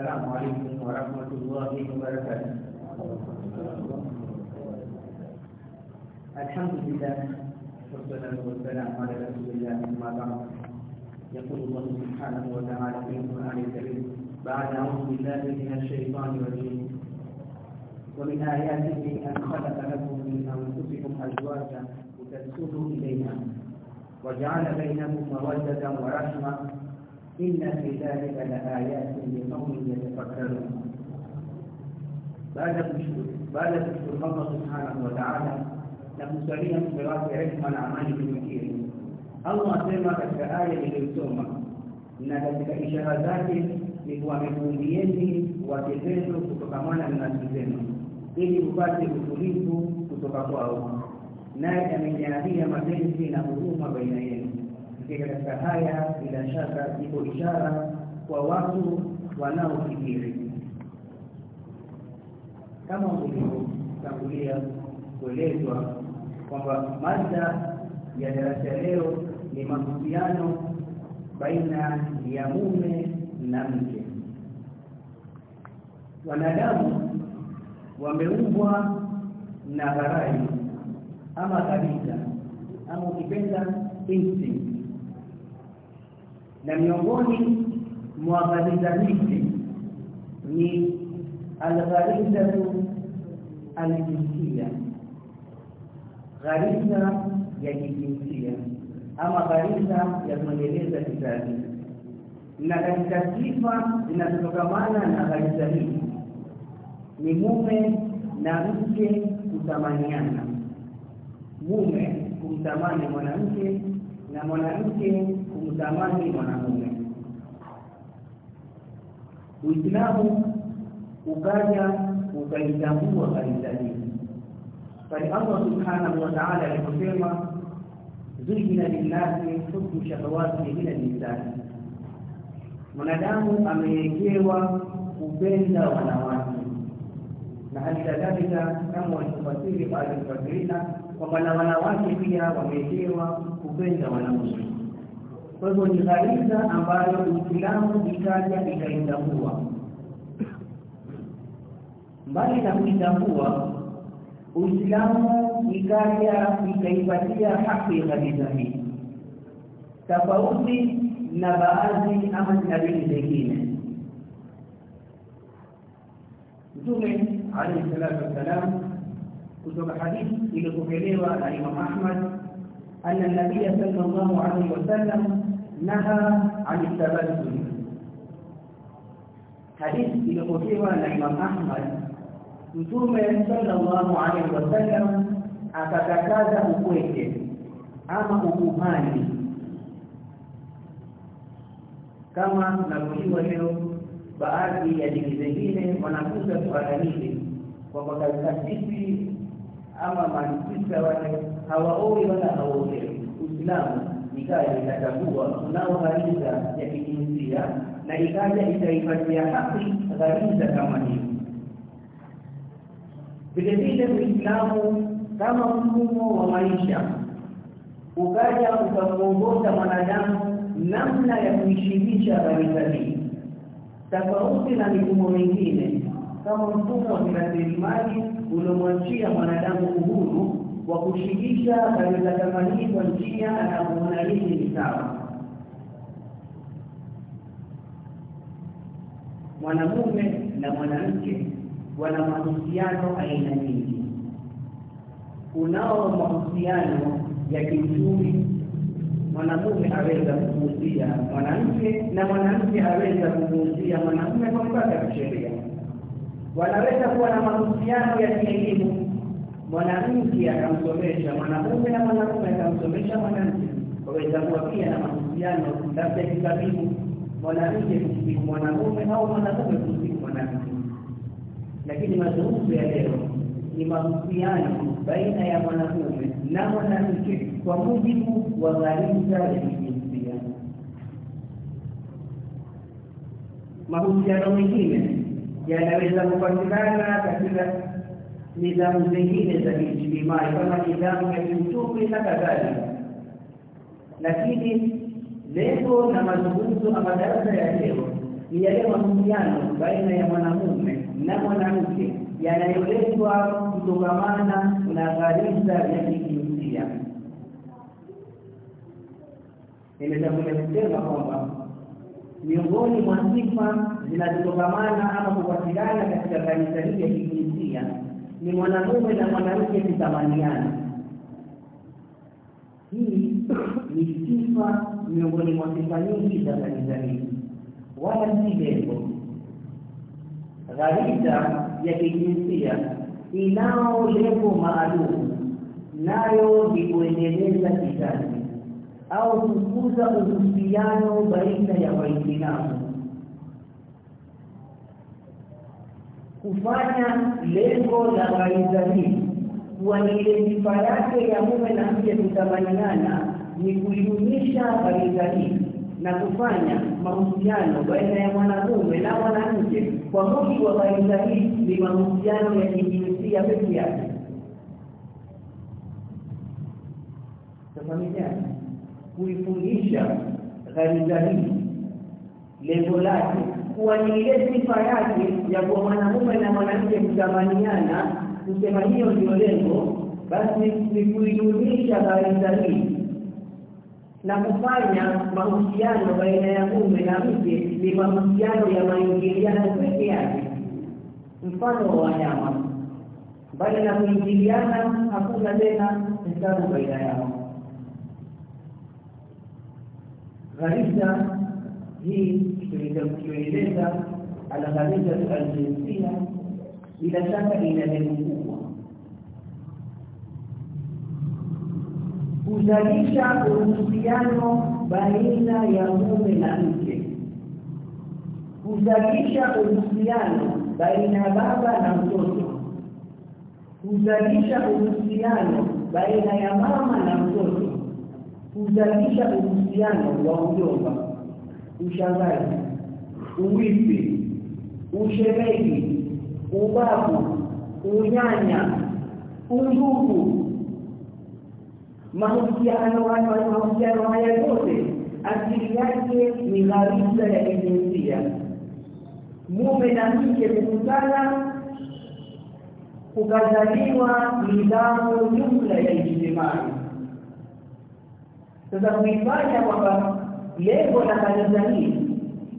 السلام عليكم ورحمة الله وبركاته. الحمد لله والصلاة والسلام على رسول الله أما بعد. يقول الله سبحانه وتعالى في القرآن الكريم بعد أعوذ بالله من الشيطان الرجيم. ومن آياته أن خلق لكم من أنفسكم أزواجا لتسكنوا إليها وجعل بينكم مودة ورحمة إن في ذلك لآيات لقوم يتفكرون. بعد بعد شكر الله سبحانه وتعالى لمسلمين صراط علم الأعمال بالمكير الله سمى كتك آية للسومة إن ذلك إشارة ذاته لكوا مفهوميين وتفيدوا كتكمانا من أسفلهم إلي أفاتي كتوليكو كتكتوا أولا نائك من جنبية مدينة نبوهما بين يدي Katika katika haya, bila shaka iko ishara kwa watu wanaofikiri, kama ulivyotangulia kuelezwa kwamba mada ya darasa leo ni mahusiano baina ya mume na mke. Wanadamu wameumbwa na gharai ama kabisa ama ukipenda instinct, na miongoni mwa ghariza hizi ni algharizatu aljinsia. Ghariza ya kijinsia ama ghariza ya kuendeleza kizazi, na katika sifa zinazotokamana na ghariza hii ni mume na mke kutamaniana, mume kumtamani mwanamke na mwanamke kumtamani mwanamume. Uislamu ukaja ukaitambua kanisa hii bali Allah subhanahu wa ta'ala aliposema zuhina linnasi hubbu shahawati min nisai, mwanadamu amewekewa kupenda wanawake, na hali kadhalika kama walivyofasiri baadhi ya kwamba na wanawake pia wamewekewa kupenda wanaume. Kwa hivyo ni ghariza ambayo Uislamu ikaja ikaitambua. Mbali na kuitambua Uislamu ikaja ikaipatia haki ghariza hii, tofauti na baadhi ama na dini zingine. Mtume alayhi salatu wassalam, kutoka hadithi iliyopokelewa na Imam Ahmad, anna nabiya الله عليه wasallam naha an tabassum. Hadithi iliyopokewa na Imam Ahmad Mtume sallallahu alaihi wasallam akakataza ukweke ama ukuhani, kama tunavyojua leo baadhi ya dini zingine wanakuza suala hili kwamba katika sisi ama mansisa wale hawaoi wala hawaolewi. Uislamu ikaja ikatambua kunao ghariza ya kijinsia na ikaja ikaipatia haki ghariza kama hii vile vile Uislamu kama mfumo wa maisha ukaja ukamwongoza mwanadamu namna ya kuishirisha ghariza hii, tofauti na mifumo mingine kama mfumo wa kirasilimali uliomwachia mwanadamu uhuru wa kushikisha katika kama hii kwa njia anavyoona hili ni sawa. Mwanamume na mwanamke wana mahusiano aina nyingi. Kunao mahusiano ya kiuchumi, mwanamume aweza kumuuzia mwanamke na mwanamke aweza kumuuzia mwanamume kwa mpaka ya kisheria. Wanaweza kuwa na mahusiano ya kielimu, mwanamke akamsomesha mwanamume na mwanamume akamsomesha mwanamke. Waweza kuwa pia na mahusiano labda kitabibu, mwanamke kumsiku mwanamume au mwanamume kumsiku mwanamke lakini mazungumzo ya leo ni mahusiano baina ya mwanamume na mwanamke kwa mujibu wa ghariza ya kijinsia. Mahusiano mengine yanaweza kupatikana katika nidhamu zingine za kiijtimai kama nidhamu ya kiuchumi na kadhalika, lakini lengo na mazungumzo ama madarasa ya leo ni yale mahusiano baina ya mwanamume na mwanamke yanayoletwa kutokamana na ghariza ya kijinsia. Nimetangulia kusema kwamba miongoni mwa sifa zinazotokamana ama kupatikana katika kanisa hii ya kijinsia ni mwanamume na mwanamke kutamaniana. Hii ni sifa miongoni mwa sifa nyingi za hii, wala si lengo. Gharida ya kijinsia inao lengo maalum, nayo ni kuendeleza kizazi au kukuza uhusiano baina ya Waislamu, kufanya lengo la ghariza hii kuwa ile sifa yake ya mume na mke kutamaniana, ni kuidumisha ghariza hii na kufanya mahusiano baina ya mwanamume na mwanamke kwa mujibu wa ghariza hii ni mahusiano ya kijinsia peke yake. Tafahamiana, kuifundisha ghariza hii lengo lake kuwa ni ile sifa yake ya kuwa mwanamume na mwanamke kutamaniana, kusema hiyo ndio lengo, basi ni kuidumisha baraza hii na kufanya mahusiano baina ya mume na mke ni mahusiano ya maingiliano peke yake, mfano wa wanyama. Mbali na kuingiliana, hakuna tena hesabu baina yao. Ghariza hii tulieleza alghariza aljinsia, bila shaka ina lengo kubwa. Kuzalisha uhusiano baina ya mume na mke, kuzalisha uhusiano baina ya baba na mtoto, kuzalisha uhusiano baina ya mama na mtoto, kuzalisha uhusiano wa ujomba, ushangazi, uwizi, ushemeji, ubabu, unyanya, undugu mahusiano mahusiano haya yote asili yake ni gharisa ya kijinsia. Mume na mke kukutana, kukazaliwa nidhamu jumla ya ijtimai. Sasa kuifanya kwamba lengo la kanisa hili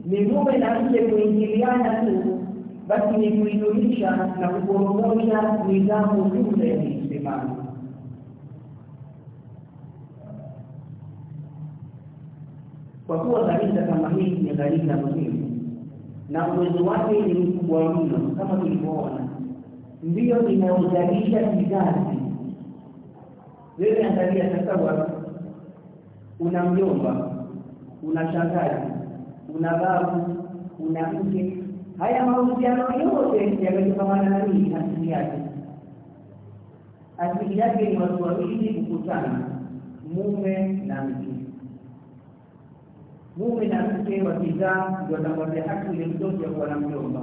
ni mume na mke kuingiliana tu, basi ni kuidumisha na kuporomosha nidhamu jumla ya kiislamu. Kwa kuwa kanisa kama hili ni kanisa muhimu na uwezo wake ni mkubwa mno, kama tulivyoona, ndiyo inaozalisha kizazi. Wewe angalia sasa, una mjomba, una shangazi, una babu, una mke. Haya mahusiano yote yametokana na nini? Asili yake, asili yake ni watu wawili kukutana, mume na mke mume na mke wakizaa ndio watakwambia haki ile mtoto ya kuwa na mjomba.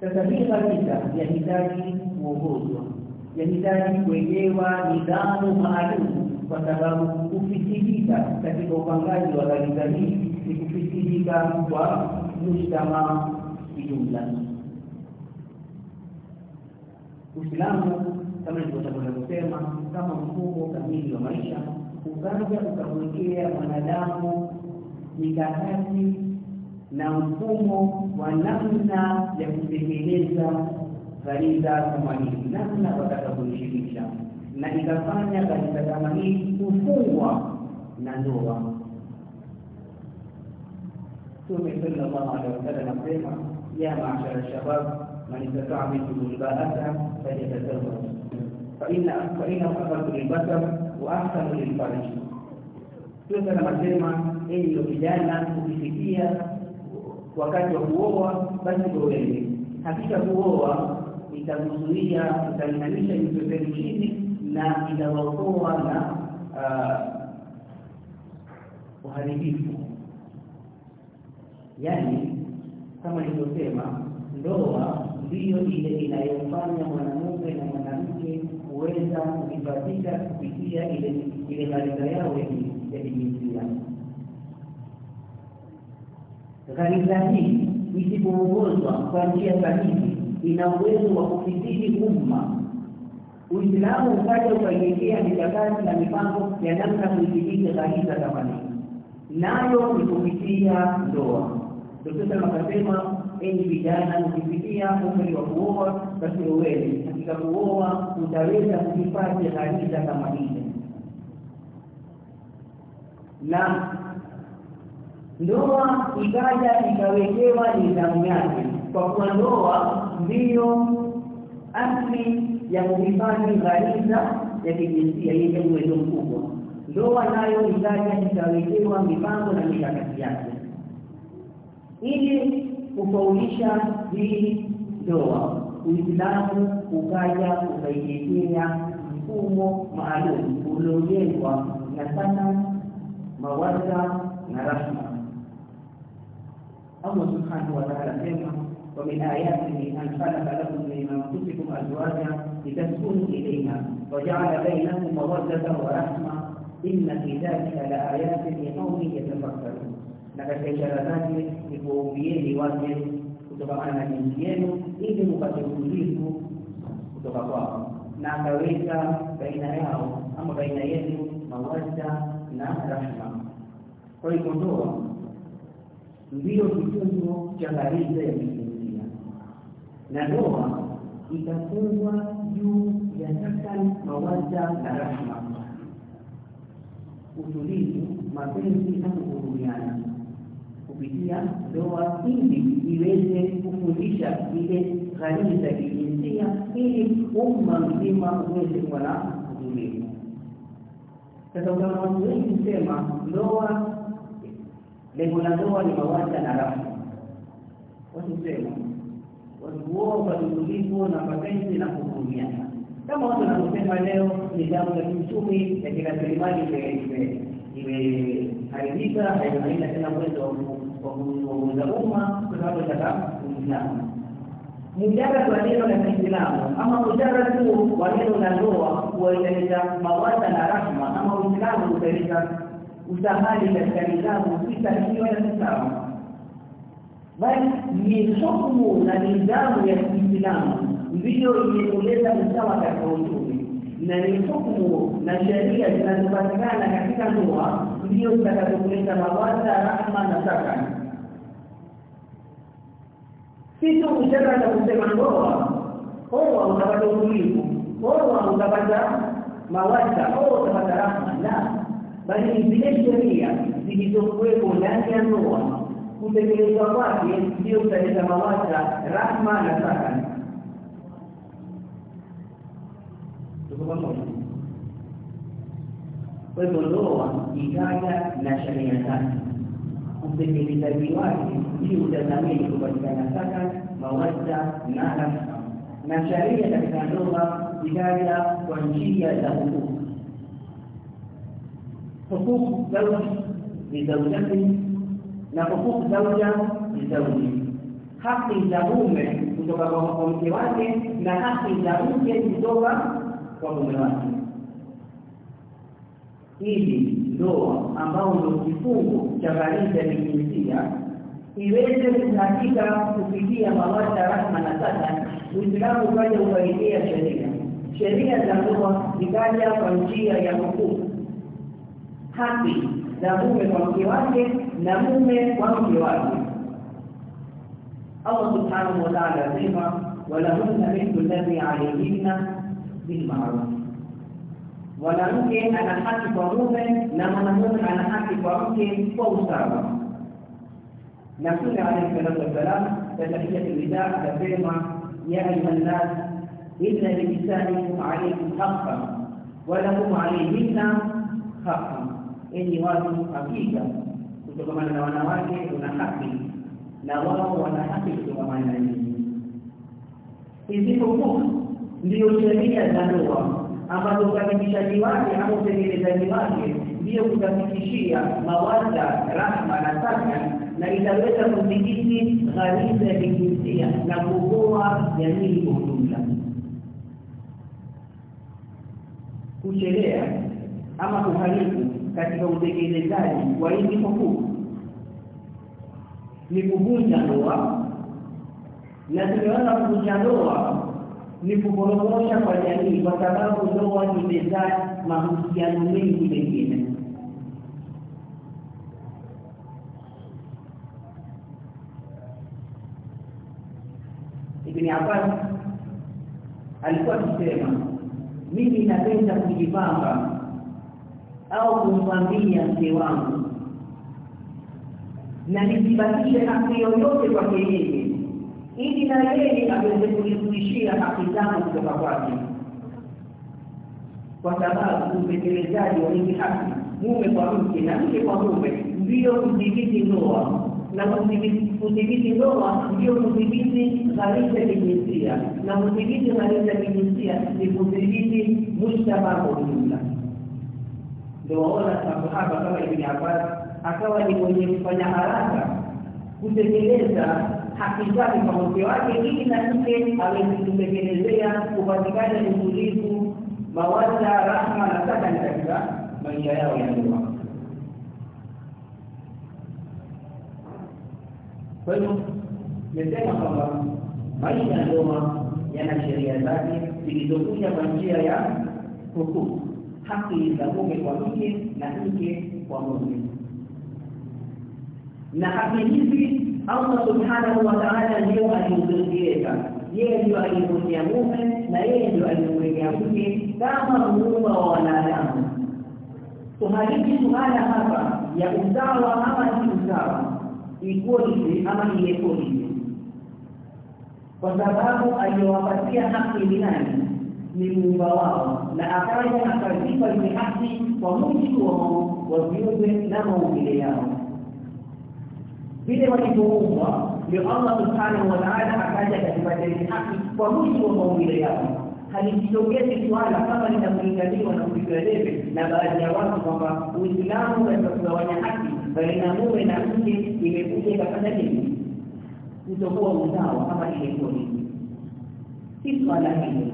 Sasa hii kabisa yahitaji kuongozwa, yahitaji kuwekewa nidhamu maalum, kwa sababu kufikirika katika upangaji wa gharida hii ni kufikirika kwa mujtamaa kijumla. Uislamu kama nilivyotangulia kusema, kama mfumo kamili wa maisha ukaja ukamwekea mwanadamu mikakati na mfumo wa namna ya kutekeleza gharida kama hii, namna watakavyoishirikisha, na ikafanya katika kama hii kufungwa na ndoa. Mtume sallallahu alaihi wasallam anasema, ya maashara shabab man istataa minkum albaata falyatazawwaj fa inna fa inna aqrbu lilbasar wa ahsanu lilfarj. Mtume anasema, enyi vijana, ukifikia wakati wa kuoa basi kuoeni Hakika kuoa itakuzuia, italinganisha nyoyo wenu chini na inawakoa na uharibifu. yani kama nilivyosema, ndoa ndiyo ile inayofanya mwanamume na mwanamke kuweza kuifatika kupitia ile ile malengo yao ya kijinsia. ghariza hii isipoongozwa kwa njia sahihi ina uwezo wa kufidhili umma Uislamu ukaja ukaiwekea mikakati na mipango ya namna kuifikisha ghariza kama hii, nayo ni kupitia ndoa. Ndio akasema, enyi vijana, ukifikia umri wa kuoa basi uwezi. Katika kuoa utaweza kuhifadhi ghariza kama hizi, na ndoa ikaja ikawekewa nidhamu yake, kwa kuwa ndoa ndiyo asli ya kuhifadhi ghariza ya kijinsia yenye uwezo mkubwa. Ndoa nayo itaja ikawekewa mipango na mikakati yake ili kufaulisha hii ndoa. Uislamu ukaja kusaidikia mfumo maalum uliojengwa na sana mawaza na rahma. Allah subhanahu wa ta'ala sema wa min ayatihi an khalaqa lakum min anfusikum لتسكنوا إليها وجعل بينكم مودة ورحمة إن في ذلك لآيات لقوم يتفكرون na katika ishara zake ni kuwaumbieni waje kutokamana na jinsi yenu ili mupate utulivu kutoka kwao, na akaweka baina yao ama baina yenu mawadda na rahma. Kwa hivyo ndoa ndiyo kifungo cha ghariza ya kijinsia, na ndoa itafungwa juu ya takan mawaja na rahma, utulivu, mapenzi na kuhurumiana kupitia ndoa ili iweze kufundisha ile ghariza za kijinsia ili umma mzima uweze kuwa na utulivu. Sasa utaona watu wengi kusema ndoa, lengo la ndoa ni mawaja na rahma. Watu sema watukuoa kwa utulivu na mapenzi na kuhurumiana, kama watu wanavyosema leo nidhamu ya kiuchumi ya kirasilimali imeharibika, haina tena uwezo wa kuongoza umma kwa sababu ya Uislamu. Mujarad wa neno la Kiislamu ama mujarad tu wa neno la ndoa kuwaeleza mawaza na rahma, ama Uislamu utaleta usahali katika nidhamu, hiyo na sawa, bali ni hukumu na nidhamu ya Kiislamu ndiyo imekoleza usawa katika uchumi na ni hukumu na sheria zinazopatikana katika ndoa ndiyo zitakazokuleta mawaza rahma na sakana. Si tu ya kusema ndoa, oa utapata utulivu, oa utapata mawaza oa utapata rahma, la bali zile sheria zilizokuwepo ndani ya ndoa, kutekelezwa kwake ndiyo kutaleta mawaza rahma na sakana. Ikaja na sheria zake, utekelezaji ndio utazamini kupatikana mawadda na rahma, na sheria katika ndoa ikaja kwa njia za hukuku. Hukuku zauji ni zaujati na hukuku zauja ni zauji, haki za mume kutoka kwa mke wake na haki za mke kutoka kwa mume wake, hili ndoa ambao ndio kifungo cha baridi ya kijinsia iweze kuhakika kufikia mawadda, rahma na sasa. Uislamu ukaja ukaidia sheria, sheria za ndoa zikaja kwa njia ya hukumu, haki za mume kwa mke wake na mume kwa mke wake. Allah subhanahu wa ta'ala asema walahunna mithlu alladhi alayhinna bilmaruf, mwanamke ana haki kwa mume na mwanamume ana haki kwa mke kwa usawa. Na Mtume alayhi salatu wassalam katika lwida akasema, ya ayuha nnas inna linisaikum alaykum haqqan wa lakum alayhinna haqqan, enyi watu, hakika kutokamana na wanawake una haki na wao wana haki kutokamana na nyinyi. Hizi hukumu ndiyo sheria za ndoa ambazo ukamilishaji wake ama utengenezaji wake ndiyo kutafikishia mawaza rahma na sakana, na itaweza kudhibiti ghariza ya kijinsia na kuokoa jamii kwa ujumla. Kuchelea ama kuharibu katika utekelezaji wa hizi hukumu ni kuvunja ndoa na tumeona kuvunja ndoa ni kuporomosha kwa jamii kwa sababu ndoa imezaa mahusiano mengi mengine. Ibn Abbas alikuwa akisema mimi napenda kujipamba au kumwambia mke wangu na nisibakishe haki yoyote kwake yeye ili na yeye aweze kunirudishia haki zangu kutoka kwake. Kwa sababu utekelezaji wa hizi haki mume kwa mke na mke kwa mume ndio kudhibiti ndoa. Na kudhibiti ndoa ndio kudhibiti gharisa kijinsia. Na kudhibiti gharisa kijinsia ni kudhibiti mujtama kwa ujumla ndio waona sahaba kama Ibn Abbas akawa ni mwenye kufanya haraka kutekeleza haki zake kwa mke wake ili na mke aweze kutekelezea kupatikana utulivu mawaza rahma na sakani katika maisha yao ya ndoa. Kwa hiyo nimesema kwamba maisha ya ndoa yana sheria zake zilizokuja kwa njia ya hukumu. Haki za mume kwa mke na mke kwa mume. Na haki hizi Allah subhanahu wa ta'ala ndio alizoziweka yeye ndio alimwekea mume na yeye ndio alimwekea mke kama muumba wa wanadamu. Tuhaliki suala hapa ya usawa ama si usawa equality ama inequality kwa sababu aliyowapatia haki ni nani? Ni muumba wao. Na akaja akazipa ile haki kwa mujibu wa viumbe na maumbile yao vile walivyoumbwa ndio Allah subhanahu wa ta'ala akaja katika ile haki kwa mujibu wa maumbile yao halijitokezi swala kama linakulinganiwa na kupiga debe na baadhi ya watu kwamba Uislamu katika kugawanya haki baina mume na mke imekuja ikafanya nini? Kutokuwa usawa kama ilikuwa nini si swala hili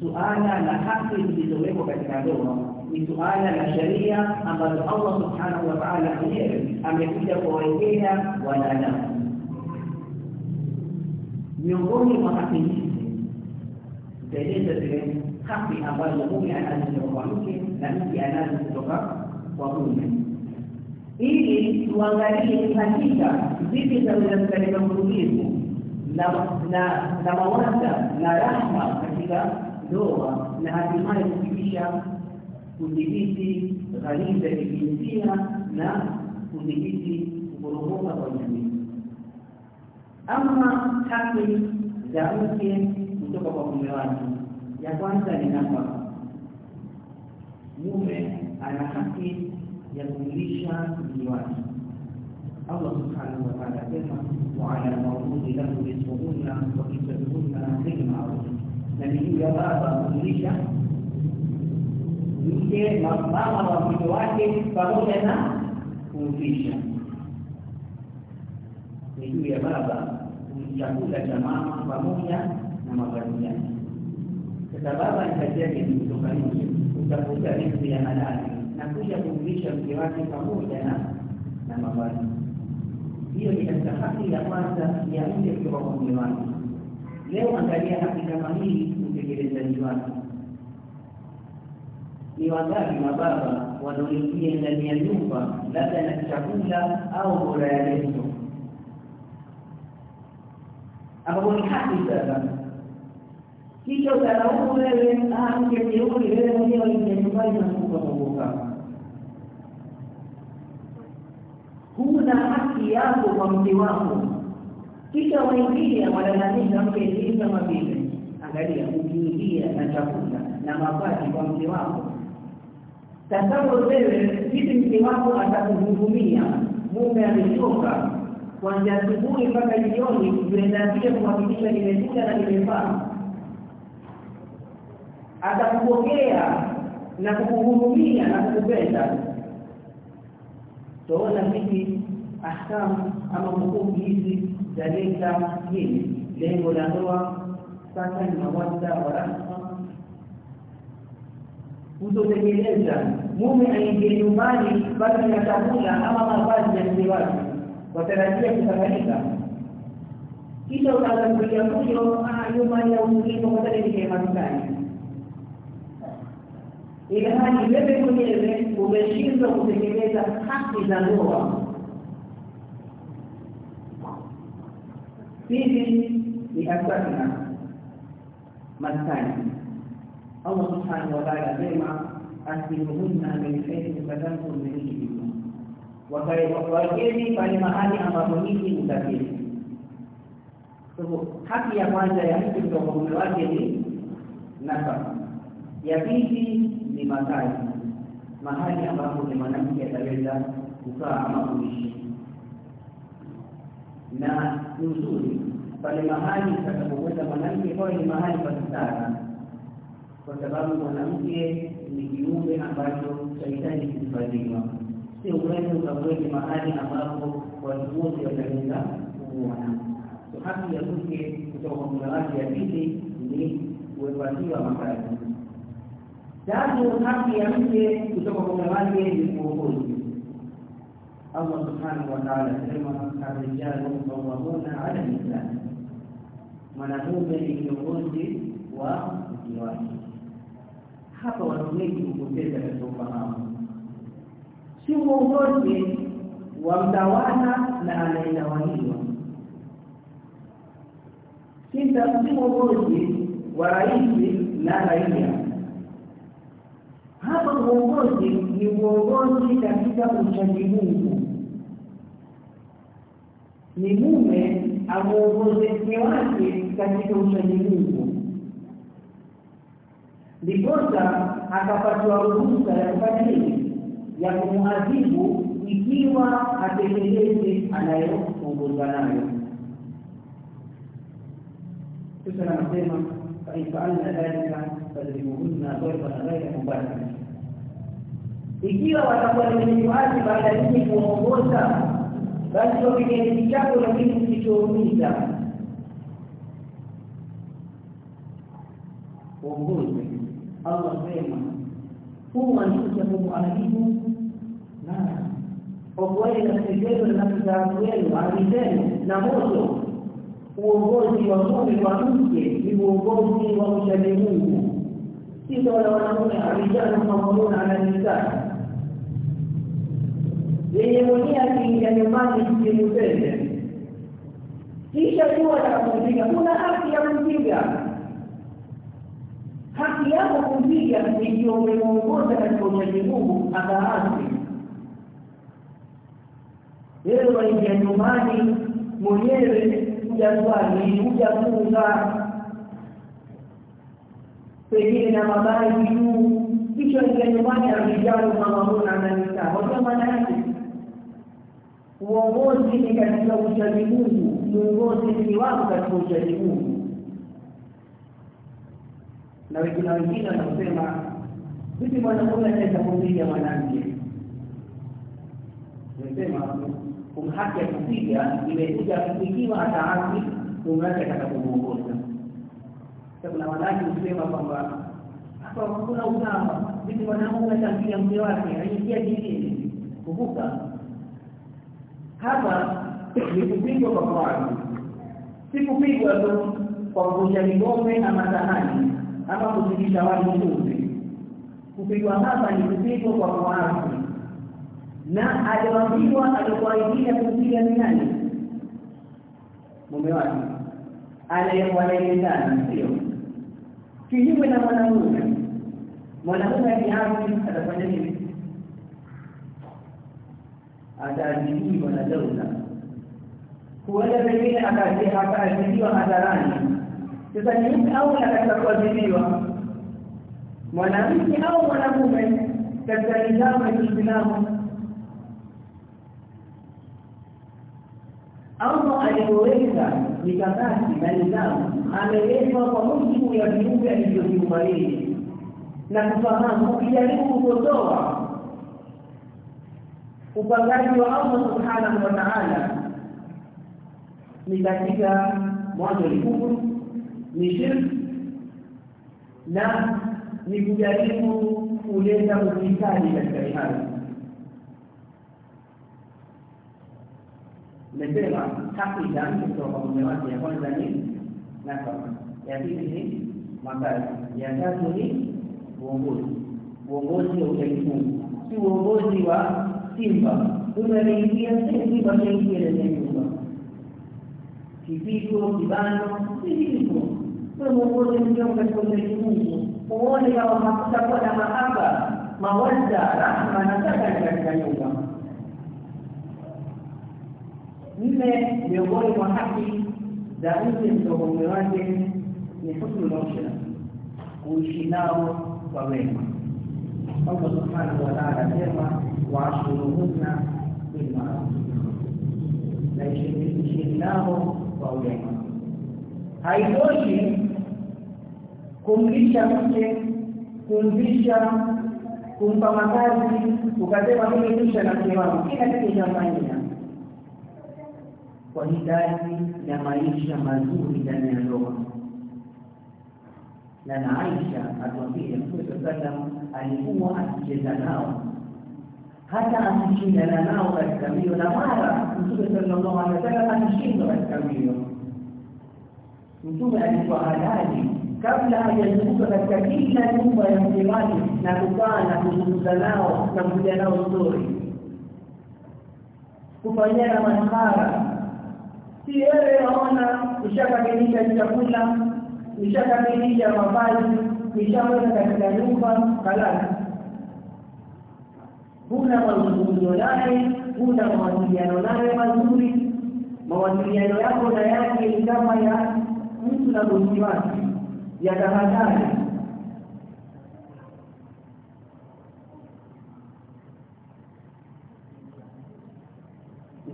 suala la haki zilizowekwa katika ndoa لسؤال سؤال البشرية أن الله سبحانه وتعالى خير أم يكون كويتين ولا لا؟ ينظر وقتين تجدد خفي أبال لقومي أن أجل وقالوك لنسي أن أجل تقرأ وقومي ili tuangalie hakika zipi za uzalishaji wa kurudizi na na na mawanda na rahma katika ndoa na hatimaye kufikisha kudhibiti ghariza ya kijinsia na kudhibiti kuporomoka kwa jamii. Ama haki za mke kutoka kwa mume wake. Ya kwanza ni nafaka mume ana haki ya kumlisha mji wake. Allah subhanahu wataala asema wa ala lahu rizquhunna wa kisatuhunna na ni juu ya baba kumlisha mke na mama wa mtoto wake pamoja na kumfisha ni juu ya baba chakula cha mama pamoja na mavazi yake. Sasa baba nikajiake kutoka nje utakuta riziki ya halali na kuja kumlisha mke wake pamoja na na mavazi hiyo ni katika haki ya kwanza ya mke kutoka kwa mume wake. Leo angalia haki kama hii utekelezaji wake ni wangapi mababa wanaoingia ndani ya nyumba labda na chakula au bora ya leso ambapo ni haki sasa kisha utalaumu wewe mke jeuri wewe mwenyewe uliingia nyumbani na kuka kuogoka huna haki yako kwa mke wako kisha waingia walalamika mke ni kama vile angalia ukiingia na chakula na mavazi kwa mke wako tasawur wewe vipi mke wako atakuhudumia mume amechoka kuanzia asubuhi mpaka jioni tuendazie kuhakikisha nimefika na nimevaa. Atakupokea na kukuhudumia na kukupenda. Tuona vipi ahkamu ama hukumu hizi zaleta nini lengo la ndoa sasa ni mawadda wa rahma. Kutotekeleza mume aingie nyumbani basi na chakula ama mavazi ya wake watarajia kusakalika kisha utaanza kupiga fujo nyuma ya umuhimu kwa ni maskani ila hali wewe mwenyewe umeshindwa kutekeleza haki za ndoa pili ni asakna maskani Allah subhanahu wa ta'ala asema asimuhunna min haythu sakantum min rijlikum wakeni pale mahali ambapo nyinyi sababu haki ya kwanza ya mtu kutoka mume wake ni nafaka. Ya pili ni makazi. Mahali ambapo ni mwanamke ataweza kukaa ama kuishi. Na nzuri pale mahali atakapokwenda mwanamke kwa ni mahali pa kwa sababu mwanamke ni kiumbe ambacho chahitaji kuhifadhiwa sio uweze ukaweke mahali ambapo watu wote wataweza kuona. So haki ya mke kutoka kwa mume wake ya pili ni kuhifadhiwa makazi. Tatu haki ya mke kutoka kwa mume wake ni uongozi. Allah subhanahu wa ta'ala asema arrijalu qawwamuna 'ala an-nisa mwanamume ni kiongozi wa mke wake hapa watu wengi hupoteza katika ufahamu si uongozi wa mtawala na anayetawaliwa si uongozi wa rais na raia. Hapa uongozi ni uongozi katika uchaji Mungu. Ni mume amuongoze mke wake katika uchaji Mungu ndiposa akapatiwa ruhusa ya kufanya nini ya kumuadhibu ikiwa atekeleze anayoongoza nayo. Sasa anasema faifaalna dhalika fadribuhunna darban ghaira mubaraka ikiwa watakuwa ni wenye baada ya nini kuongoza basi wapigeni kichapo lakini kilichoumiza. Uongozi allah sema huwa Mungu anajibu okoeni nafsi zenu na nafsi za watu wenu ardhi na moto. Uongozi wa mume kwa mke ni uongozi wa mchaji Mungu. Si wala wanaume alijana kwa ala nisa yeye mwenyewe akiingia nyumbani msimupende kisha jua la kumpiga kuna haki ya kumpiga haki yako kumpiga ikiwa umemuongoza katika uchaji Mungu akaasi wewe waingia nyumbani mwenyewe kuja swali kuja funga pengine na mabaya juu kisha ingia nyumbani arijalu mamamuna na nisa wajua maana yake uongozi ni katika uchaji Mungu. Uongozi ni wako katika uchaji Mungu na wengine wengine wanasema vipi mwanamume anaweza kumpiga mwanamke nasema kumhaki ya kupiga imekuja ikiwa ataasi mume wake atakapomwongoza. Kuna wanawake husema kwamba hapa kuna usawa. Vipi mwanamume atampiga mke wake aingia jingine kumbuka hapa ni kupigwa kwa kwazi si kupigwa tu kwa kuvunja migombe na sahani ama kuzidisha watu chumvi kupigwa hapa ni kupigwa kwa kwazi na aliwambiwa alikuahidia kumpiga ni nani mume wake. Anayewanaendana sio. Kinyume na mwanamume. Mwanamume akiasi atafanya nini? Ataadhibiwa na daula huenda pengine akaadhibiwa hadharani mtu au katika kuadhibiwa mwanamke au mwanamume katika nidhamu ya Kiislamu Allah alipoweka mikakati na nidhamu amewekwa kwa mujibu ya viumbe alivyoviumba yeye na kufahamu ukijaribu kukosoa upangaji wa Allah subhanahu wa ta'ala ni katika mwanzo ni kufuru ni shirki na ni kujaribu kuleta ufisadi katika ihadi mesema haki za mtu kutoka kwa mume wake, ya kwanza ni nafaka, ya pili ni makazi, ya tatu ni uongozi. Uongozi wa utaifungu, si uongozi wa simba. Si simba, kaingia ndani ya nyumba, kipigo, kibano, si hivyo. Wewe uongozi mkeo Mungu uone kama hakutakuwa na mahaba, mawadda, rahma na sakani katika nyumba nne miongoni mwa haki za mke mtoka mume wake ni husnul maisha, kuishi nao kwa wema. Allah subhanahu wa ta'ala asema waashuruhunna bilmaruf, na ishi nao kwa wema. Haitoshi kumlisha mke, kumvisha, kumpa makazi, ukasema mimi kisha na mke wangu kila kitu chamfanyia kwa hitaji ya maisha mazuri ndani ya ndoa. Na na Aisha atuambia Mtume sallam alikuwa akicheza nao hata akishindana nao katika mbio, na mara Mtume sallallahu alaihi wasallam akishindwa katika mbio. Mtume alikuwa halali. Kabla hajazunguka katika kila nyumba ya mke wake na kukaa na kuzungumza nao na kuja nao stori, kufanyana manhara si wewe waona ushakamilisha chakula ushakamilisha mavazi ushaweka katika nyumba kalala huna mazungumzo naye huna mawasiliano naye mazuri. Mawasiliano yako na yake ni kama ya na ya tahadhari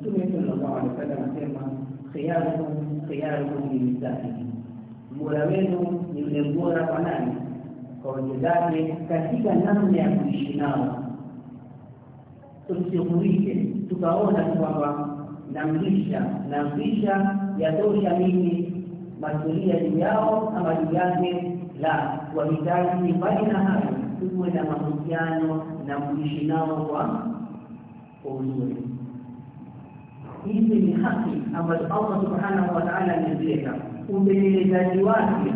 Mtume sallallahu alaihi wasallam anasema khiyarukum khiyarukum linisaihi, mbora wenu ni yule mbora kwa nani? Kwa wenzake katika namna ya kuishi nao. Tusighurike tukaona kwamba namlisha namlisha yatosha mimi masulia juu yao ama juu yake, la wahitaji mbali na hayo, tuwe na mahusiano na kuishi nao kwa kwa uzuri hizi ni haki ambazo Allah subhanahu wa ta'ala ameziweka. Utekelezaji wake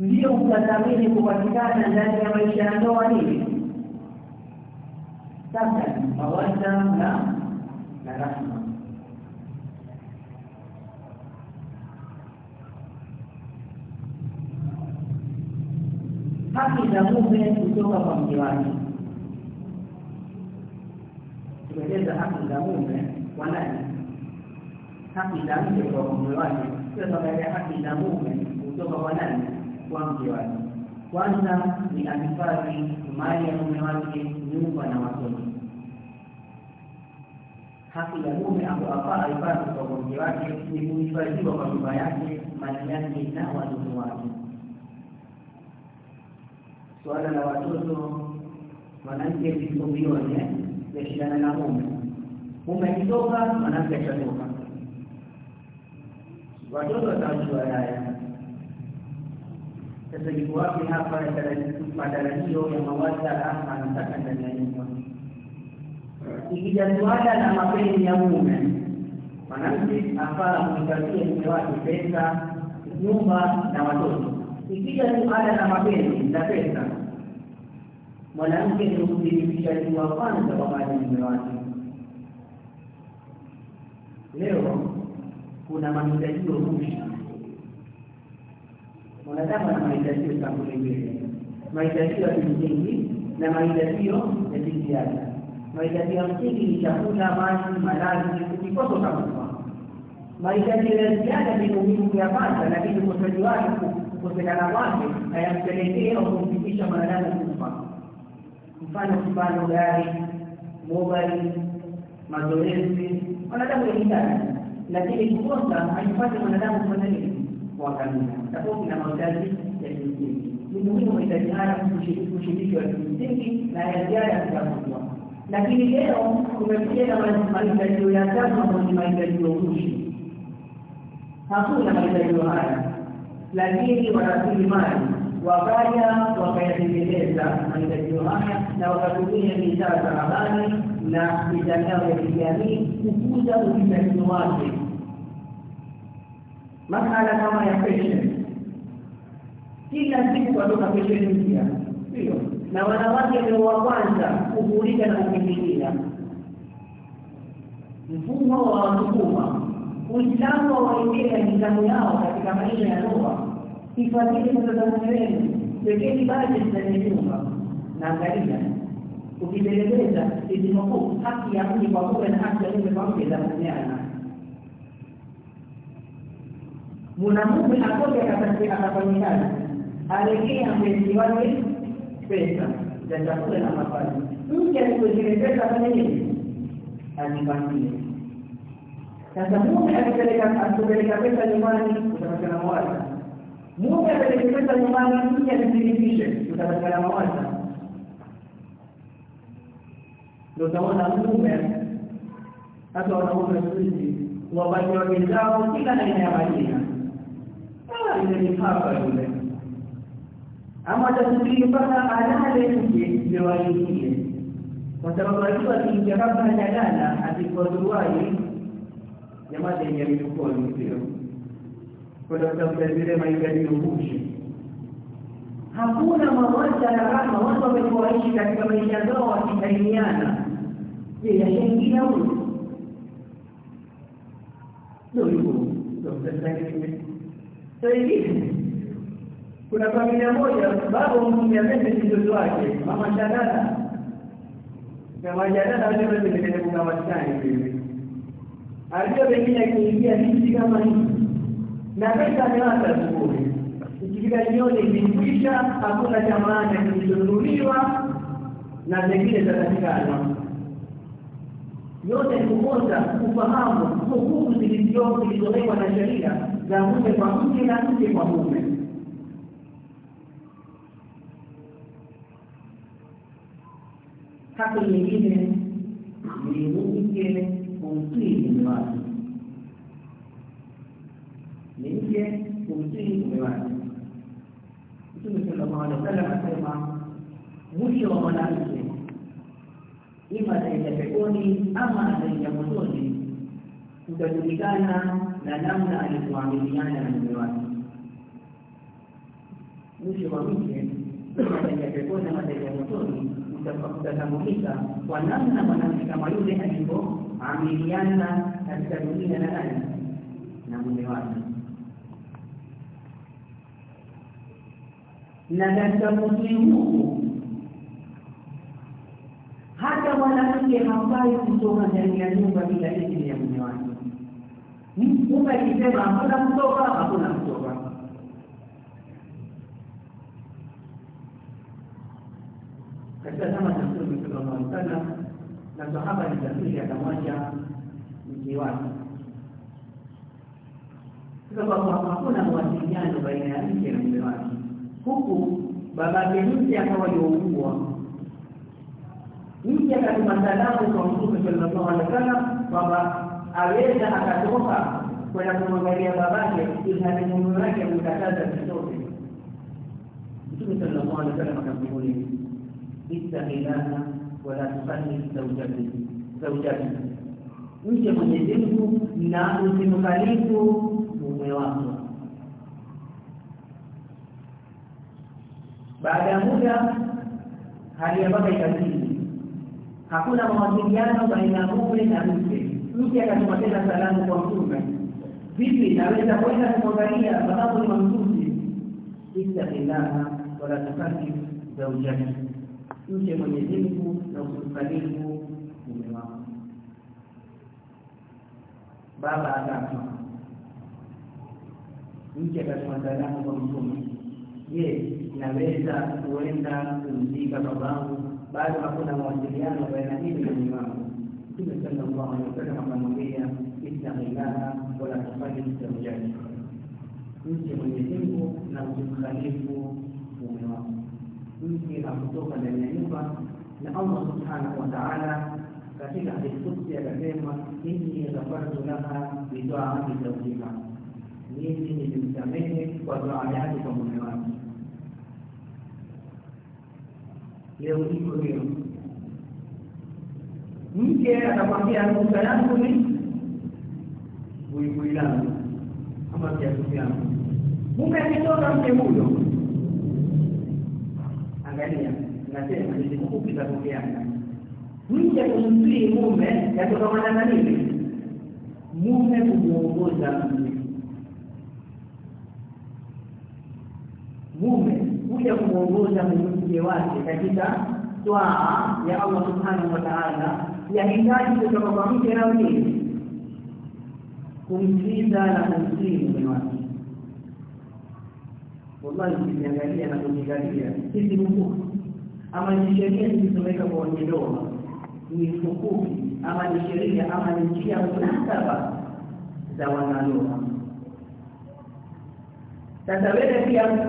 ndio utathamini kupatikana ndani ya maisha ya ndoa nini? Sasa mawadda na na rahma. Haki za mume kutoka kwa mke wake. Tueleza haki za mume kwa nani? Haki za mke kwa mume wake. sio baada haki za mume kutoka kwa nani? Kwa mke wake. Kwanza ni ahifadhi mali ya mume wake, nyumba na watoto. Haki ya mume ambayo afaa ahifadhi kwa mke wake ni kuhifadhiwa kwa nyumba yake, mali yake na watoto wake. Suala la watoto, mwanamke viko vioni yashindana na mume mume akitoka mwanamke atatoka, watoto watawajua yaya. Sasa iko wapi hapa matarajio ya mawaza rahma anataka ndani ya nyumba? Ikija suala la mapenzi ya mume, mwanamke afaa kuhifadhia mume wake pesa, nyumba na watoto. Ikija suala la mapenzi na pesa, mwanamke ni udhibitishaji wa kwanza kwa mali mume wake. Leo kuna mahitajio rushi. Mwanadamu ana mahitajio mbili, mahitajio ya kimsingi na mahitajio ya kiziada. Mahitajio ya msingi ni chakula, maji, malazi. Ukikosa utakufa. Mahitaji ya ziada ni muhimu kuyapata, lakini ukosaji wake, kukosekana kwake hayampelekea au kumfikisha mwanadamu. Mfano, kibano gari, mobile, mazoezi wanadamu wengine lakini kukosa haipati mwanadamu kufanya nini? Kuangamia. Tofauti na mahitaji ya kimsingi, ni muhimu mahitaji haya kushirikishwa kimsingi na ya ziada kutafutwa. Lakini leo tumekuja na mahitaji ya tatu ambayo ni mahitaji ya urushi. Hakuna mahitaji haya, lakini warasilimali wakaja wakayatekeleza mahitajio haya na wakatumia bidhaa za habari na mitandao ya kijamii kukuza uhitajio wake. Masala kama ya fashion. Kila siku watoka fashion mpya. Sio na wanawake ndio wa kwanza kuhurika na kukimbilia mfumo wa wasukuma. Uislamu wawaekea nidhamu yao katika maisha ya ndoa hifadhini mtazamo wenu. Wekeni bajeti ndani ya nyumba na angalia ukipeleleza isipokuwa haki ya mji mume na haki ya mume za kumeana mwanamume atoke akafanya kazi? Alekea mpenzi wake pesa za chakula na mavazi. Mke alipozile pesa afanye nini? Azipangie sasa mume akipeleka pesa nyumbani utapatikana mawaza mume apeleke pesa nyumbani mke azisilipishe utapatikana mawaza ndio utaona mume hata wanaume siku hizi wapatie wake zao kila aina ya majina ile ni papa yule ama atasubiri mpaka alale nje ndio waingie kwa sababu akiwa akiingia kabla hajalala akikoduai jamaa yenye mifukoni sio kwenda kutafuta zile mahitaji uhushi hakuna mawaja na rahma watu wamekuwa waishi katika maisha zao wakitaimiana. Je yashaingia huyu ndio hivyo. Ingine kuna familia moja baba mmoja mende mtoto wake mama shadada na jadada wale wale kwenye kuna maskani hivi alijua pengine akiingia sisi kama hivi na pesa ameanza asubuhi ikifika jioni ikikwisha hakuna cha maana kilichonunuliwa na zingine zitapatikana yote kukosa kufahamu hukumu zilizowekwa na sheria za mume kwa mke na mke kwa mume. Haki nyingine ni mke kumtii mume wake ni mke kumtii mume wake. Mtume sallallahu alaihi wasallam asema mwisho wa mwanamke ima ataingia peponi ama ataingia motoni utajulikana na namna alivyoamiliana na mume wake. Mwisho wa mke ataingia peponi ama ataingia motoni utatambulika kwa namna mwanamke kama yule alivyoamiliana katika dunia na nani? Na mume wake na katika mji huu. Hata mwanamke hafai kutoka ndani ya nyumba bila idhini ya mume wake. Mume akisema hakuna kutoka hakuna kutoka. Katika zama za mtume sallallahu alaihi wasallam na sahaba ni alisafiri akamwacha mke wake. Kwa sababu hakuna mawasiliano baina ya mke na mume wake huku babake mke akawa yougua mke akatuma salamu kwa mtume sallallahu alaihi wasallam kwamba aweza akatoka kwenda kumwangalia babake ilhali mume wake amekataza kitoke mtume sallallahu alaihi wasallam akamjibu ittaqillaha wala tusalli zawjati zawjati. Mche Mwenyezi Mungu na usimkalifu mume wako baada ya muda hali ambayo ikazidi. Hakuna mawasiliano baina mume na mke. Mke akatuma tena salamu kwa mtume. Vipi naweza kwenda kumwangalia sababu ni mamtuzi ittaqillaha wala tukati za ujani mche Mwenyezi Mungu na usimkhalifu mume wako baba akafa mke akatuma salamu kwa mtume. Je naweza kuenda kumzika babangu bado hakuna mawasiliano baina mimi na mume wangu. Mtume sallallahu alaihi wasallam akamwambia ittaqillaha wala tufanye zawjati mche Mwenyezi na usimkhalifu mume wako mke akutoka ndani ya nyumba na Allah subhanahu wa ta'ala katika hadithi akasema inni ghafartu laha bidu'aati zawjiha. Mimi nilimsamehe kwa dua yake kwa mume wake leo iko leo. mke atakwambia ruhusa yangu ni buibui langu ama viatu vyangu mume akitoka mke huyo. Angalia nasema ni siku fupi za kupeana mke kumtii mume yatokamana na nini mume kumuongoza mke kuja kuongoza mwenye wake katika twaa ya Allah subhanahu wa ta'ala yahitaji kutoka kwa mke na nini kumsikiza na kumtii mume wake. Wallahi ukiangalia na kujiangalia sisi hukuku ama ni sheria zilizoweka kwa wenye ndoa ni fukuki ama ni sheria ama ni njia munasaba za wanandoa. Sasa wewe pia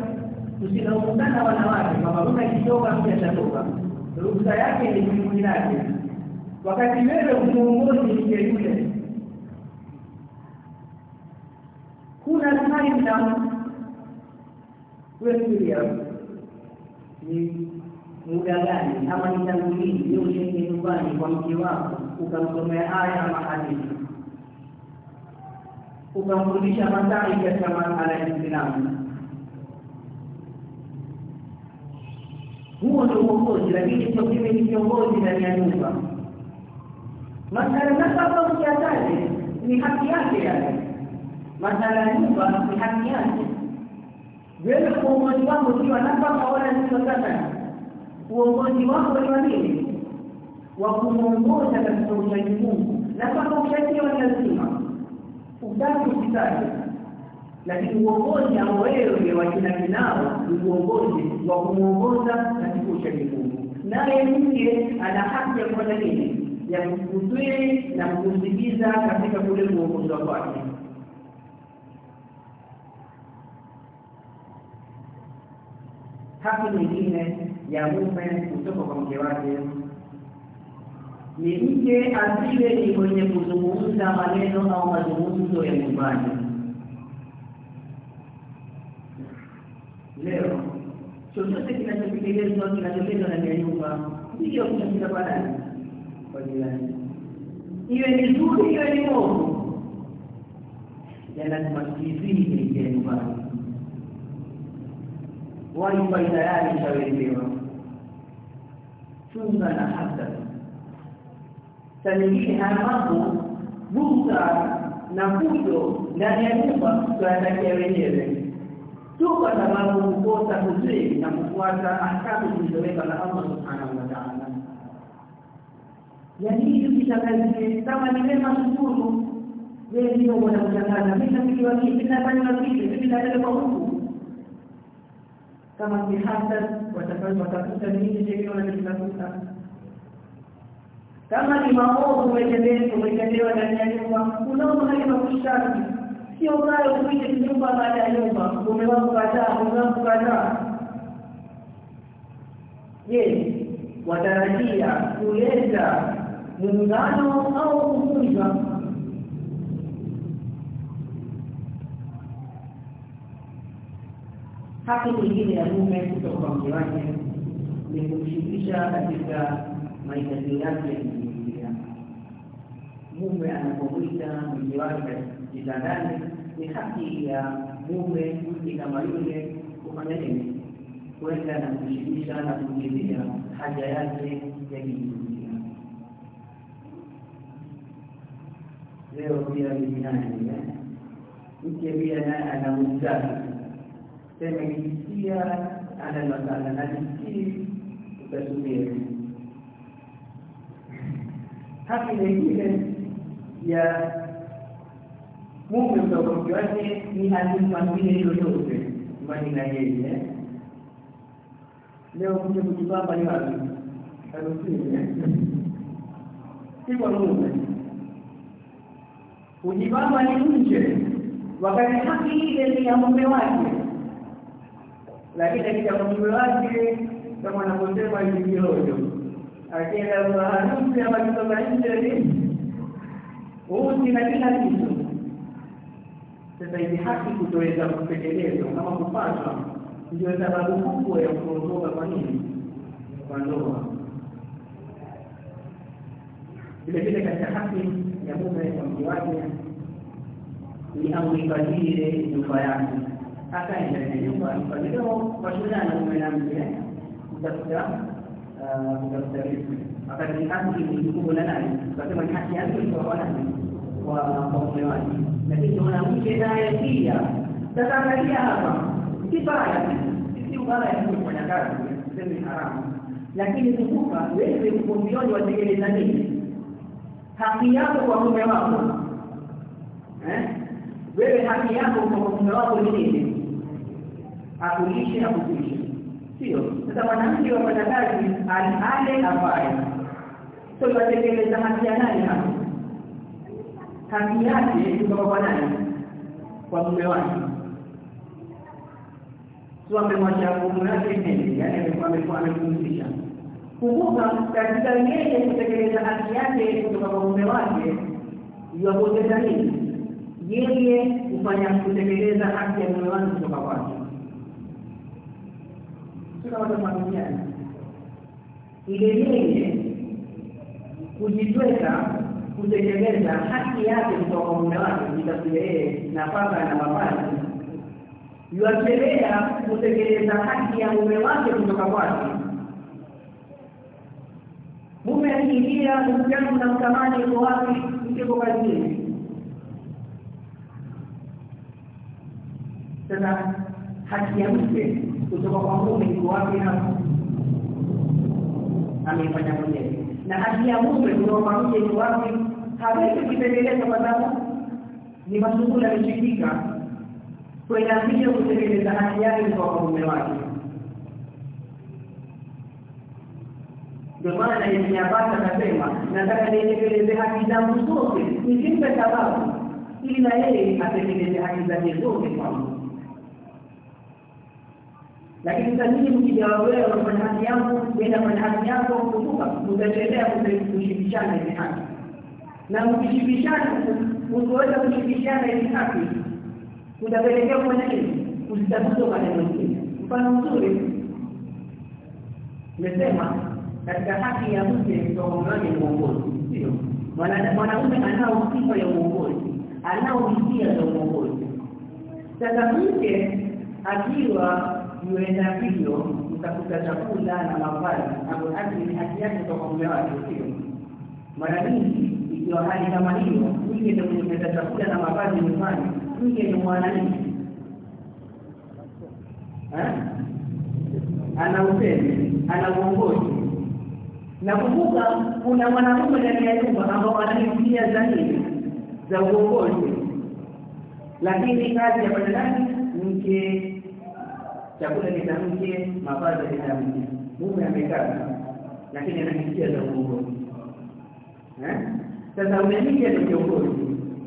tusilaumukana wanawake kwamba mtu akitoka mke atatoka ruhusa yake ni jukumu lake. Wakati wewe muongozi mke yule. Kuna time na wewe ni muda gani? Ama ni tangu lini? Ushenge nyumbani kwa mke wako ukamsomea aya ama hadithi? Ukamfundisha masai katika masala ya Kiislamu huo ndio uongozi lakini sio mimi ni kiongozi ndani ya nyumba. Masala nasaba mkiataje ni haki yake yale. Masala ya nyumba ni haki yake. Wewe kwa uongozi wako ukiwa nafaka wala sasa. Uongozi wako ni wa nini? Wa kumuongoza katika uchaji Mungu. Na kama uchaji wa lazima utaki usitaki lakini uongozi ambao wewe wajina kinao ni uongozi wa kumuongoza katika uchaji Mungu. Naye mke ana haki ya kufanya nini? Ya kukutii na kukusikiza katika kule kuongozwa kwake haki nyingine ya mume kutoka kwa mke wake ni mke asile ni mwenye kuzungumza maneno au mazungumzo ya nyumbani. Leo chochote kinachotekelezwa kinatokeza ndani ya nyumba ndiyo kwa nani? Kwa jirani, iwe ni zuri iwe ni ovu, ya lazima tuizidi ingia nyumbani wifi tayari ishawelewa chunga na hasad saa nyingine haya mambo busa na fujo ndani ya nyumba tunatakia wenyewe tu kwa sababu kukosa kutii na kufuata ahkamu zilizoweka na Allah subhanahu wa ta'ala. Yaani hii tukishangazie kama ni mema shukuru wewe ndio unamshangaza mimi nafikiwa mimi nafanya kitu mimi naenda kwa Mungu. Kama ni hasad watafanya watakuta nini chenye wanachokitafuta kama ni maovu umetendewa umetendewa ndani ya nyumba. Unaona hali kushtaki sio kayo kuja nyumba baada ya nyumba. Mume wangu kataa mume wangu kadhaa. Je watarajia kuleta muungano au kuvunja haki nyingine ya mume kutoka kwa mke wake ni kumshirikisha katika mahitaji yake ya kifamilia. Mume anapomwita mke wake kitandani, ni haki ya mume mke kama yule kufanya nini? Kwenda na kumshirikisha na kumjilia haja yake ya kidunia. Leo pia ni nani mke pia naye anamuhitaji sema kijisia ana masala najisikii utasubiri haki nyingine ya mume kutoka mke wake ni asimwambie yoyote mbali na yeye leo kuja kujipamba ni wapi harusini si kwa mume kujipamba ni nje wakati haki ile ni ya mume wake lakini katika mume wake kama anaposema ilikiojo akienda kwa harusi ama kutoka nje ni uzi na kila kitu sasa hivi haki kutoweza kutekelezwa kama kupatwa ndio sababu kubwa ya kuondoka kwa nini kwa ndoa vile vile katika haki ya mume kwa mke wake ni amhifadhie nyumba yake akae ndani ya nyumba ahifadhie washindana mume na mke kutafuta kutafuta riziki wakati haki ni jukumu la nani tukasema ni haki yake kwa nani kwa kwa mume wake lakini mwanamke naye pia. Sasa angalia hapa. Kibaya si ubaya kufanya kazi. Sema haramu. Lakini kumbuka wewe uko mbioni watekeleza nini? Haki yako kwa mume wako. Eh? Wewe haki yako kwa mume wako ni nini? Akulishe akukulishe sio. Sasa mwanamke wafanya kazi ale avae so watekeleza haki ya nani hapo haki yake kutoka kwa nani? Kwa mume wake. Sio amemwacha mume wake nini yani amekuwa amepumzisha. Kumbuka katika yeye kutekeleza haki yake kutoka kwa mume wake yuwapoteza nini? Yeye kufanya kutekeleza haki ya mume wake kutoka kwake. Tunawatafahamiana ile yeye kujitweka kutekeleza haki yake kutoka kwa mume wake kujitafutia yeye nafaka na mavazi. Yuachelea kutekeleza haki ya mume wake kutoka kwake. Mume akiingia mkutano na mtamani uko wapi? Mke uko kazini. Sasa haki ya mke kutoka kwa mume iko wapi hapo ameifanya mwenyewe? Na haki ya mume kutoka kwa mke iko wapi hawezi kutengeneza kwa sababu ni masuhuli ameshikika kwenda kutengeneza haki yake kwa mume wake. Ndio maana Ibn Abbas akasema nataka nitekeleze haki zangu zote nisimpe sababu ili na yeye atekeleze haki zake zote kwa Mungu. Lakini sasa nyinyi mkijawa wewe unafanya haki yangu nenda fanya haki yako kumbuka utachelea kushirikishana ile haki na mkishibishana mkiweza kushibishana ili haki kutapelekea kufanya nini? Usitafuta maneno mengine mfano mzuri nimesema katika haki ya mke ni uongozi sio. Mwanaume anao sifa ya uongozi anao hisia za uongozi. Sasa mke akiwa yuenda hivyo mtakuta chakula na mavazi ambayo haki yake kwa mume wake sio. Mara nyingi ikiwa hali kama hiyo mke ndio chakula na mavazi nyumbani. Mke ni mwananchi. Ana upendo ana uongozi. Na kumbuka kuna mwanamume ndani ya nyumba ambao ana zaidi za uongozi. Lakini kazi ya badalani mke chakula ni kitamke mavazi mke. Mume amekaa lakini ana za uongozi sasa umemike ni kiongozi?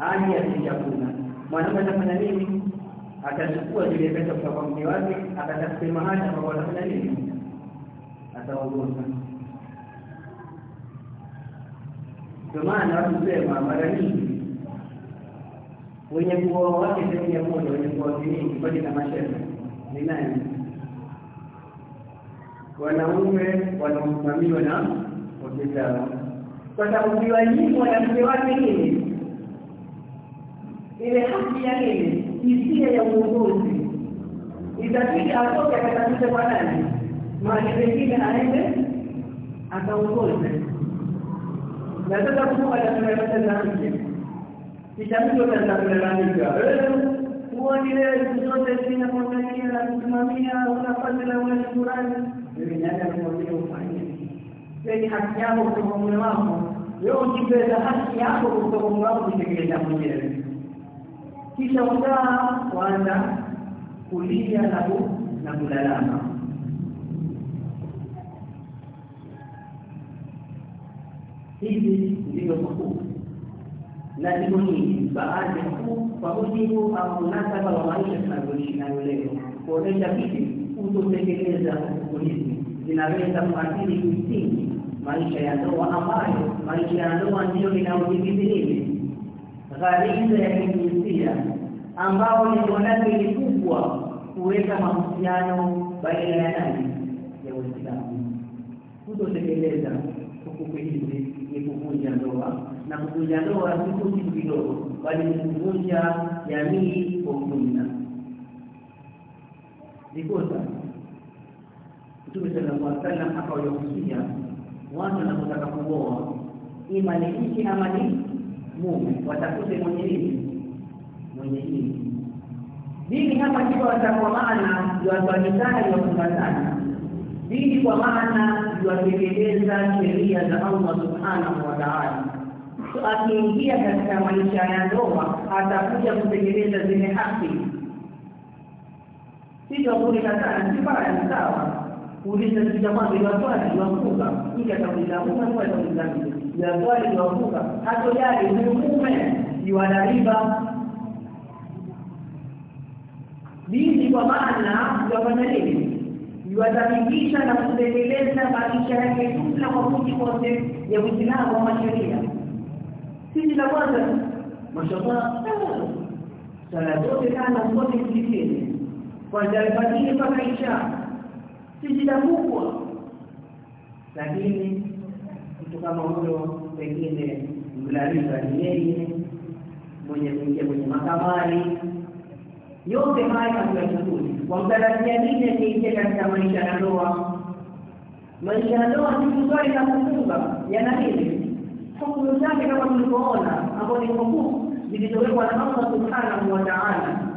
Aje ya chakula mwanaume atafanya nini? Atachukua zile pesa kutoka kwa mke wake atatafuta mahali ambapo atafanya nini? Ataongoza. Ndio maana watu sema mara nyingi wenye kuoa wake sehemu ya moja wenye kuoa vingi kwani na mashehe ni nani? Wanaume wanaosimamiwa na wake kwa sababu kiwanyimwa na mke wake nini ile haki ya nini hisia ya uongozi itabidi atoke akatafute kwa nani mahali pengine aende akaongoze na sasa kumbuka tunapata za mke kisha mtu atalalamika huoni wewe siku zote sina kuangalia na kusimamia unafanya na una shukurani mimi nani amekwambia ufanye ni haki yako kutoka mume wako wewe ukipenda haki yako kutoka wako kutekeleza mwenyewe. Kisha ukaa kwanza kulia na na kulalama. Hivi ndivyo kukuu. Na ndivyo nyingi baadhi kuu kwa mujibu au munasaba wa maisha tunavyoishi nayo leo. Kuonesha vipi kutotekeleza hukumu hizi zinaweza kuathiri kimsingi maisha ya ndoa ambayo maisha ya ndoa ndiyo inaodhibiti nini ghariza ya kijinsia ambao lengo lake ni kubwa kuweka mahusiano baina ya nani? Ya Uislamu kutotekeleza hukumu ni kuvunja ndoa, na kuvunja ndoa si tu kitu kidogo, bali ni kuvunja jamii kwa ujumla. Ndiposa Mtume sallallahu alaihi wasallam akawahusia watu wanapotaka kuoa, ima ni mke ama ni mume, watafute mwenye nini, mwenye nini Dini hapa kiwa kwa maana iwaswalisana iwafungatana dini kwa maana iwatekeleza sheria za Allah subhanahu wa ta'ala. So akiingia katika maisha ya ndoa atakuja kutekeleza zile haki, sio kunikataa, si baya, ni sawa kuuliza kitu cha kwanza iwaswali iwafunga, mke kwa mume, ya swali mke, wafunga hata yale ni mume. Ni riba. Dini kwa maana iwafanya nini? Iwathabikisha na kutekeleza maisha yake jumla kwa mujibu wote ya Uislamu wa sheria. Sisi la kwanza, mashallah, sala zote kana zote msikitini, kwanza alfajiri mpaka isha sijida kubwa, lakini mtu kama huyo pengine mlaliza ni yeye mwenye kuingia kwenye makamari. Yote haya hatuyachukui wamtarajia nini akiingia katika maisha ya ndoa? Maisha ya ndoa si kuswali na kufunga, yana nini? Hukumu zake kama tulivyoona, ambao ni hukumu zilizowekwa na Allah subhanahu wa ta'ala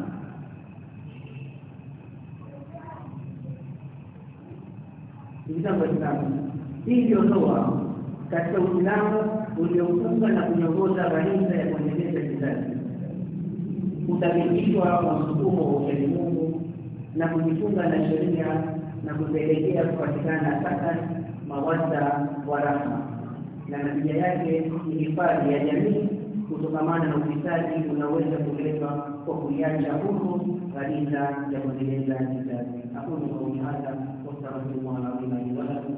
Waislamu, hii ndio ndoa. Katika Uislamu uliofunga na kunyongoza kanisa ya kuendeleza kizazi, kutabikishwa kwa msukumo wa uchamungu na kujifunga na sheria na kupelekea kupatikana sasa mawadda wa rahma, na natija yake ni hifadhi ya jamii kutokamana na ufisadi unaweza kuletwa kwa kuiacha huru kadiza ya kuendeleza kizazi. Aqulu ni hadha wastaghfirullah alazim li wa lakum